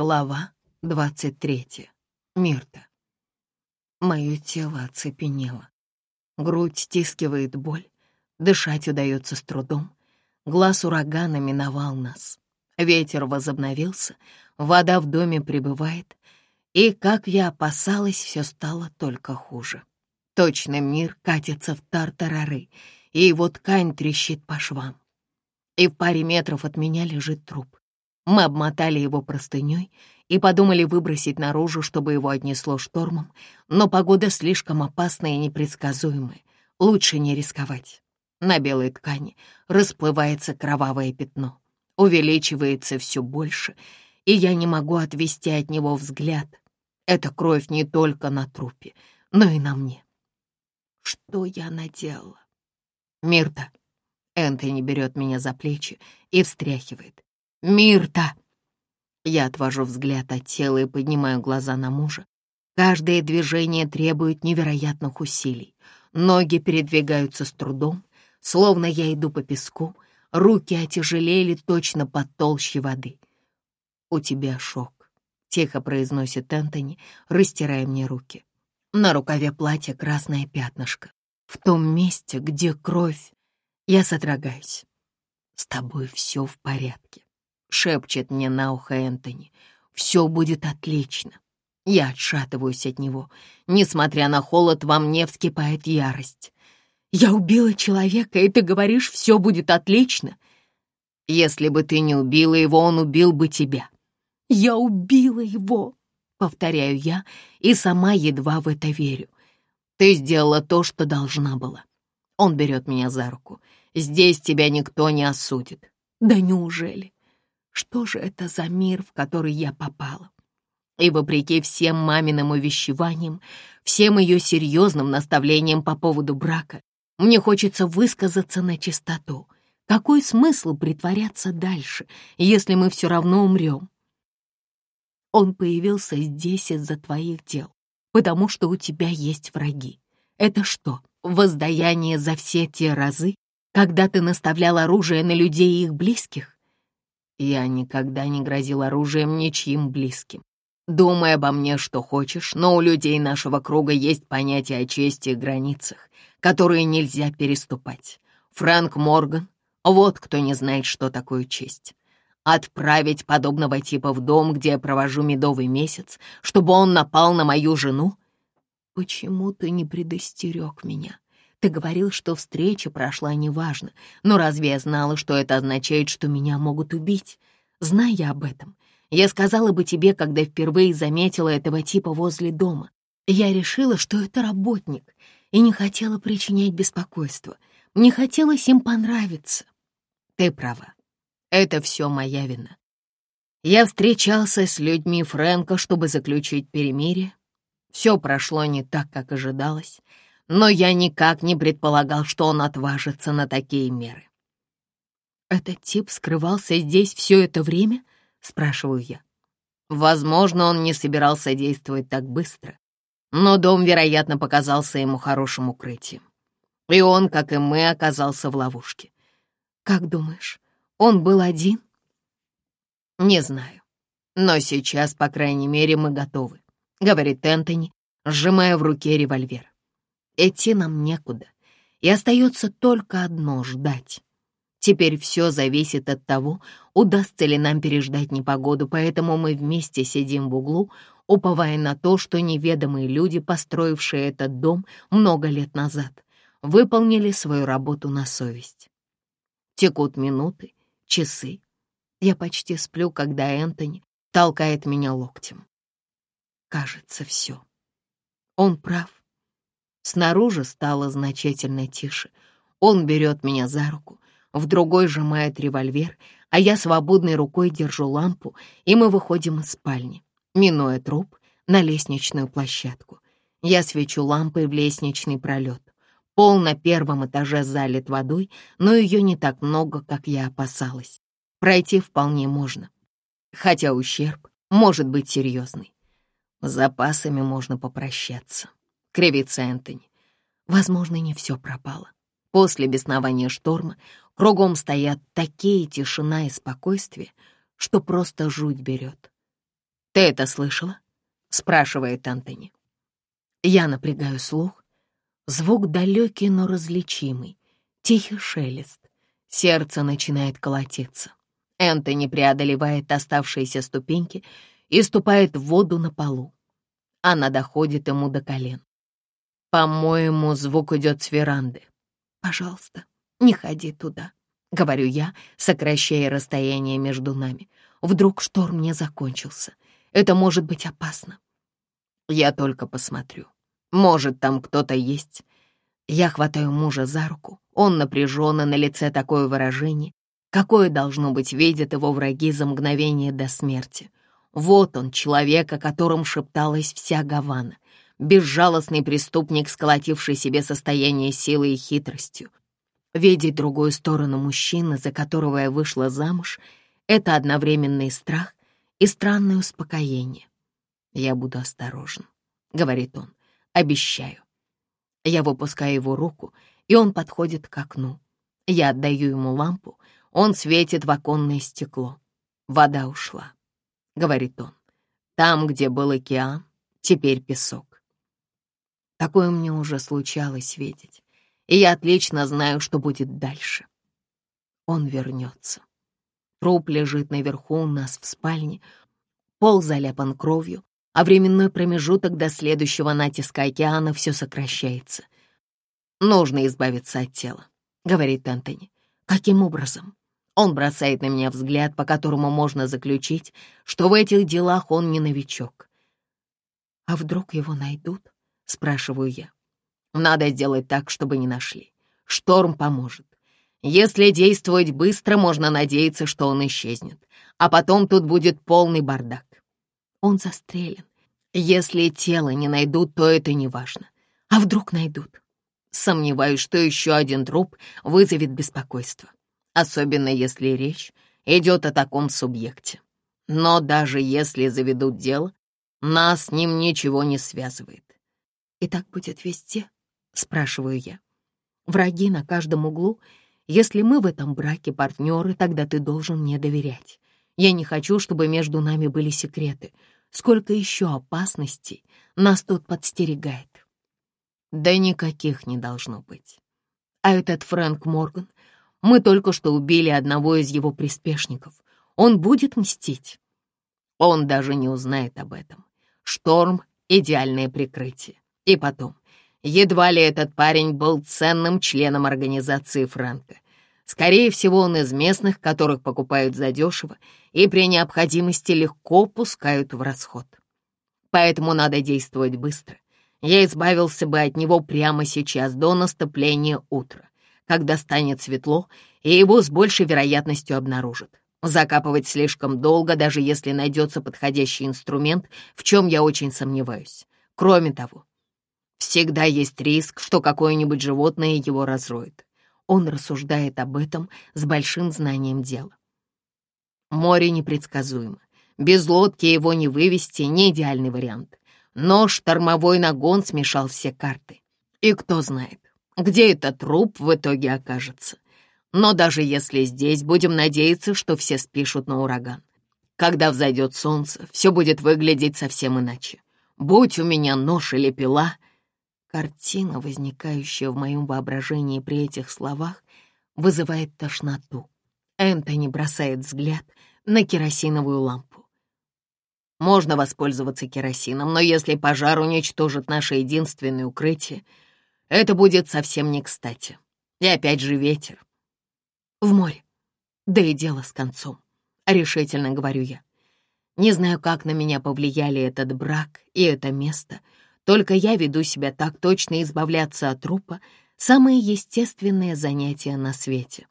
Глава двадцать третья. Мирта. Мое тело оцепенело. Грудь стискивает боль, дышать удается с трудом. Глаз урагана миновал нас. Ветер возобновился, вода в доме прибывает, и, как я опасалась, все стало только хуже. Точно мир катится в тартарары, и его ткань трещит по швам. И в паре метров от меня лежит труп. Мы обмотали его простыней и подумали выбросить наружу, чтобы его отнесло штормом, но погода слишком опасная и непредсказуемая. Лучше не рисковать. На белой ткани расплывается кровавое пятно, увеличивается все больше, и я не могу отвести от него взгляд. Это кровь не только на трупе, но и на мне. Что я наделала? Мирта. Энтони берет меня за плечи и встряхивает. «Мирта!» Я отвожу взгляд от тела и поднимаю глаза на мужа. Каждое движение требует невероятных усилий. Ноги передвигаются с трудом, словно я иду по песку, руки отяжелели точно под толще воды. «У тебя шок», — тихо произносит Энтони, растирая мне руки. На рукаве платья красное пятнышко. В том месте, где кровь, я содрогаюсь. С тобой все в порядке. — шепчет мне на ухо Энтони. «Все будет отлично». Я отшатываюсь от него. Несмотря на холод, во мне вскипает ярость. «Я убила человека, и ты говоришь, все будет отлично?» «Если бы ты не убила его, он убил бы тебя». «Я убила его», — повторяю я, и сама едва в это верю. «Ты сделала то, что должна была». Он берет меня за руку. «Здесь тебя никто не осудит». «Да неужели?» Что же это за мир, в который я попала? И вопреки всем маминым увещеваниям, всем ее серьезным наставлениям по поводу брака, мне хочется высказаться на чистоту. Какой смысл притворяться дальше, если мы все равно умрем? Он появился здесь из-за твоих дел, потому что у тебя есть враги. Это что, воздаяние за все те разы, когда ты наставлял оружие на людей и их близких? Я никогда не грозил оружием ничьим близким. Думай обо мне, что хочешь, но у людей нашего круга есть понятие о чести и границах, которые нельзя переступать. Фрэнк Морган — вот кто не знает, что такое честь. Отправить подобного типа в дом, где я провожу медовый месяц, чтобы он напал на мою жену? Почему ты не предостерег меня? Ты говорил, что встреча прошла неважно, но разве я знала, что это означает, что меня могут убить? Зная об этом, я сказала бы тебе, когда впервые заметила этого типа возле дома. Я решила, что это работник, и не хотела причинять беспокойство. Мне хотелось им понравиться. Ты права. Это все моя вина. Я встречался с людьми Фрэнка, чтобы заключить перемирие. Все прошло не так, как ожидалось но я никак не предполагал, что он отважится на такие меры. «Этот тип скрывался здесь все это время?» — спрашиваю я. Возможно, он не собирался действовать так быстро, но дом, вероятно, показался ему хорошим укрытием. И он, как и мы, оказался в ловушке. «Как думаешь, он был один?» «Не знаю. Но сейчас, по крайней мере, мы готовы», — говорит Энтони, сжимая в руке револьвер. Идти нам некуда, и остается только одно — ждать. Теперь все зависит от того, удастся ли нам переждать непогоду, поэтому мы вместе сидим в углу, уповая на то, что неведомые люди, построившие этот дом много лет назад, выполнили свою работу на совесть. Текут минуты, часы. Я почти сплю, когда Энтони толкает меня локтем. Кажется, все. Он прав. Снаружи стало значительно тише. Он берет меня за руку, в другой сжимает револьвер, а я свободной рукой держу лампу, и мы выходим из спальни, минуя труп, на лестничную площадку. Я свечу лампой в лестничный пролет. Пол на первом этаже залит водой, но ее не так много, как я опасалась. Пройти вполне можно, хотя ущерб может быть серьезный. С запасами можно попрощаться кривится Энтони. Возможно, не все пропало. После беснования шторма кругом стоят такие тишина и спокойствие, что просто жуть берет. «Ты это слышала?» — спрашивает Антони. Я напрягаю слух. Звук далекий, но различимый. Тихий шелест. Сердце начинает колотиться. Энтони преодолевает оставшиеся ступеньки и ступает в воду на полу. Она доходит ему до колен. «По-моему, звук идет с веранды. Пожалуйста, не ходи туда», — говорю я, сокращая расстояние между нами. Вдруг шторм не закончился. Это может быть опасно. Я только посмотрю. Может, там кто-то есть. Я хватаю мужа за руку. Он напряженно, на лице такое выражение, какое, должно быть, видят его враги за мгновение до смерти. Вот он, человек, о котором шепталась вся Гавана. Безжалостный преступник, сколотивший себе состояние силой и хитростью. Видеть другую сторону мужчины, за которого я вышла замуж, — это одновременный страх и странное успокоение. «Я буду осторожен», — говорит он, — «обещаю». Я выпускаю его руку, и он подходит к окну. Я отдаю ему лампу, он светит в оконное стекло. Вода ушла, — говорит он. Там, где был океан, теперь песок. Такое мне уже случалось видеть, и я отлично знаю, что будет дальше. Он вернется. Труп лежит наверху у нас в спальне, пол заляпан кровью, а временной промежуток до следующего натиска океана все сокращается. «Нужно избавиться от тела», — говорит Энтони. «Каким образом?» Он бросает на меня взгляд, по которому можно заключить, что в этих делах он не новичок. «А вдруг его найдут?» — спрашиваю я. «Надо сделать так, чтобы не нашли. Шторм поможет. Если действовать быстро, можно надеяться, что он исчезнет. А потом тут будет полный бардак. Он застрелен. Если тело не найдут, то это не важно. А вдруг найдут? Сомневаюсь, что еще один труп вызовет беспокойство особенно если речь идет о таком субъекте. Но даже если заведут дело, нас с ним ничего не связывает. «И так будет везде?» — спрашиваю я. «Враги на каждом углу. Если мы в этом браке партнеры, тогда ты должен мне доверять. Я не хочу, чтобы между нами были секреты. Сколько еще опасностей нас тут подстерегает?» «Да никаких не должно быть. А этот Фрэнк Морган мы только что убили одного из его приспешников. Он будет мстить. Он даже не узнает об этом. Шторм — идеальное прикрытие. И потом, едва ли этот парень был ценным членом организации Франка. Скорее всего, он из местных, которых покупают задешево и при необходимости легко пускают в расход. Поэтому надо действовать быстро. Я избавился бы от него прямо сейчас, до наступления утра когда станет светло, и его с большей вероятностью обнаружат. Закапывать слишком долго, даже если найдется подходящий инструмент, в чем я очень сомневаюсь. Кроме того, всегда есть риск, что какое-нибудь животное его разроет. Он рассуждает об этом с большим знанием дела. Море непредсказуемо. Без лодки его не вывести — не идеальный вариант. Но штормовой нагон смешал все карты. И кто знает, где этот труп в итоге окажется. Но даже если здесь, будем надеяться, что все спишут на ураган. Когда взойдет солнце, все будет выглядеть совсем иначе. Будь у меня нож или пила... Картина, возникающая в моем воображении при этих словах, вызывает тошноту. Энтони бросает взгляд на керосиновую лампу. Можно воспользоваться керосином, но если пожар уничтожит наше единственное укрытие, это будет совсем не кстати. И опять же ветер. В море. Да и дело с концом. Решительно говорю я. Не знаю, как на меня повлияли этот брак и это место, только я веду себя так точно избавляться от трупа — самое естественное занятие на свете.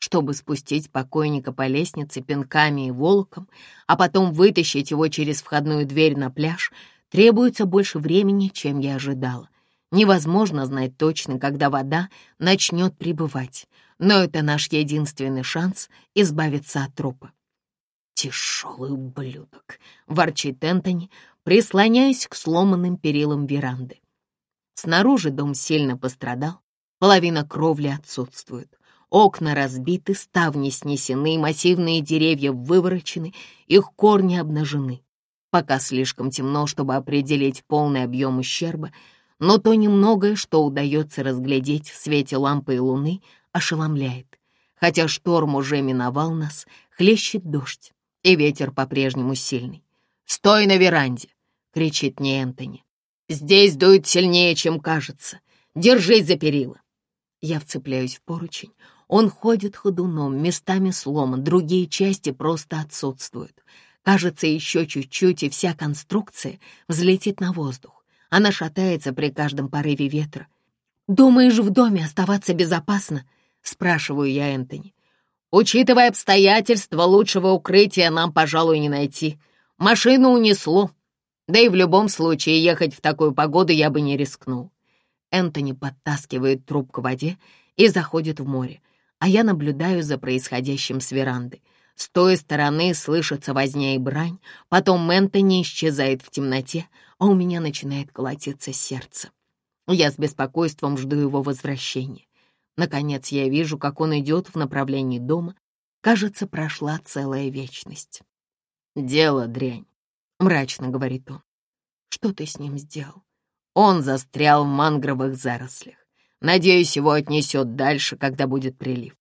Чтобы спустить покойника по лестнице пинками и волоком, а потом вытащить его через входную дверь на пляж, требуется больше времени, чем я ожидала. Невозможно знать точно, когда вода начнет прибывать, но это наш единственный шанс избавиться от трупа. «Тяжелый ублюдок», — ворчит Энтони, прислоняясь к сломанным перилам веранды. Снаружи дом сильно пострадал, половина кровли отсутствует. Окна разбиты, ставни снесены, массивные деревья выворочены, их корни обнажены. Пока слишком темно, чтобы определить полный объем ущерба, но то немногое, что удается разглядеть в свете лампы и луны, ошеломляет. Хотя шторм уже миновал нас, хлещет дождь, и ветер по-прежнему сильный. «Стой на веранде!» — кричит мне Энтони. «Здесь дует сильнее, чем кажется. Держись за перила!» Я вцепляюсь в поручень. Он ходит ходуном, местами сломан, другие части просто отсутствуют. Кажется, еще чуть-чуть, и вся конструкция взлетит на воздух. Она шатается при каждом порыве ветра. «Думаешь, в доме оставаться безопасно?» — спрашиваю я Энтони. «Учитывая обстоятельства, лучшего укрытия нам, пожалуй, не найти. Машину унесло. Да и в любом случае ехать в такую погоду я бы не рискнул». Энтони подтаскивает труп к воде и заходит в море, а я наблюдаю за происходящим с веранды. С той стороны слышится возня и брань, потом Энтони исчезает в темноте, а у меня начинает колотиться сердце. Я с беспокойством жду его возвращения. Наконец я вижу, как он идет в направлении дома. Кажется, прошла целая вечность. «Дело дрянь», — мрачно говорит он. «Что ты с ним сделал?» Он застрял в мангровых зарослях. Надеюсь, его отнесет дальше, когда будет прилив.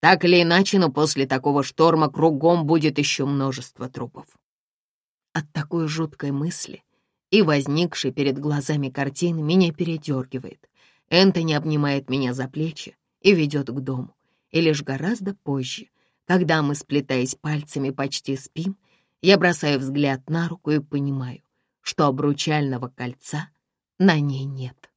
Так или иначе, но после такого шторма кругом будет еще множество трупов. От такой жуткой мысли и возникшей перед глазами картины меня передергивает. Энтони обнимает меня за плечи и ведет к дому. И лишь гораздо позже, когда мы, сплетаясь пальцами, почти спим, я бросаю взгляд на руку и понимаю, что обручального кольца на ней нет.